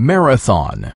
Marathon.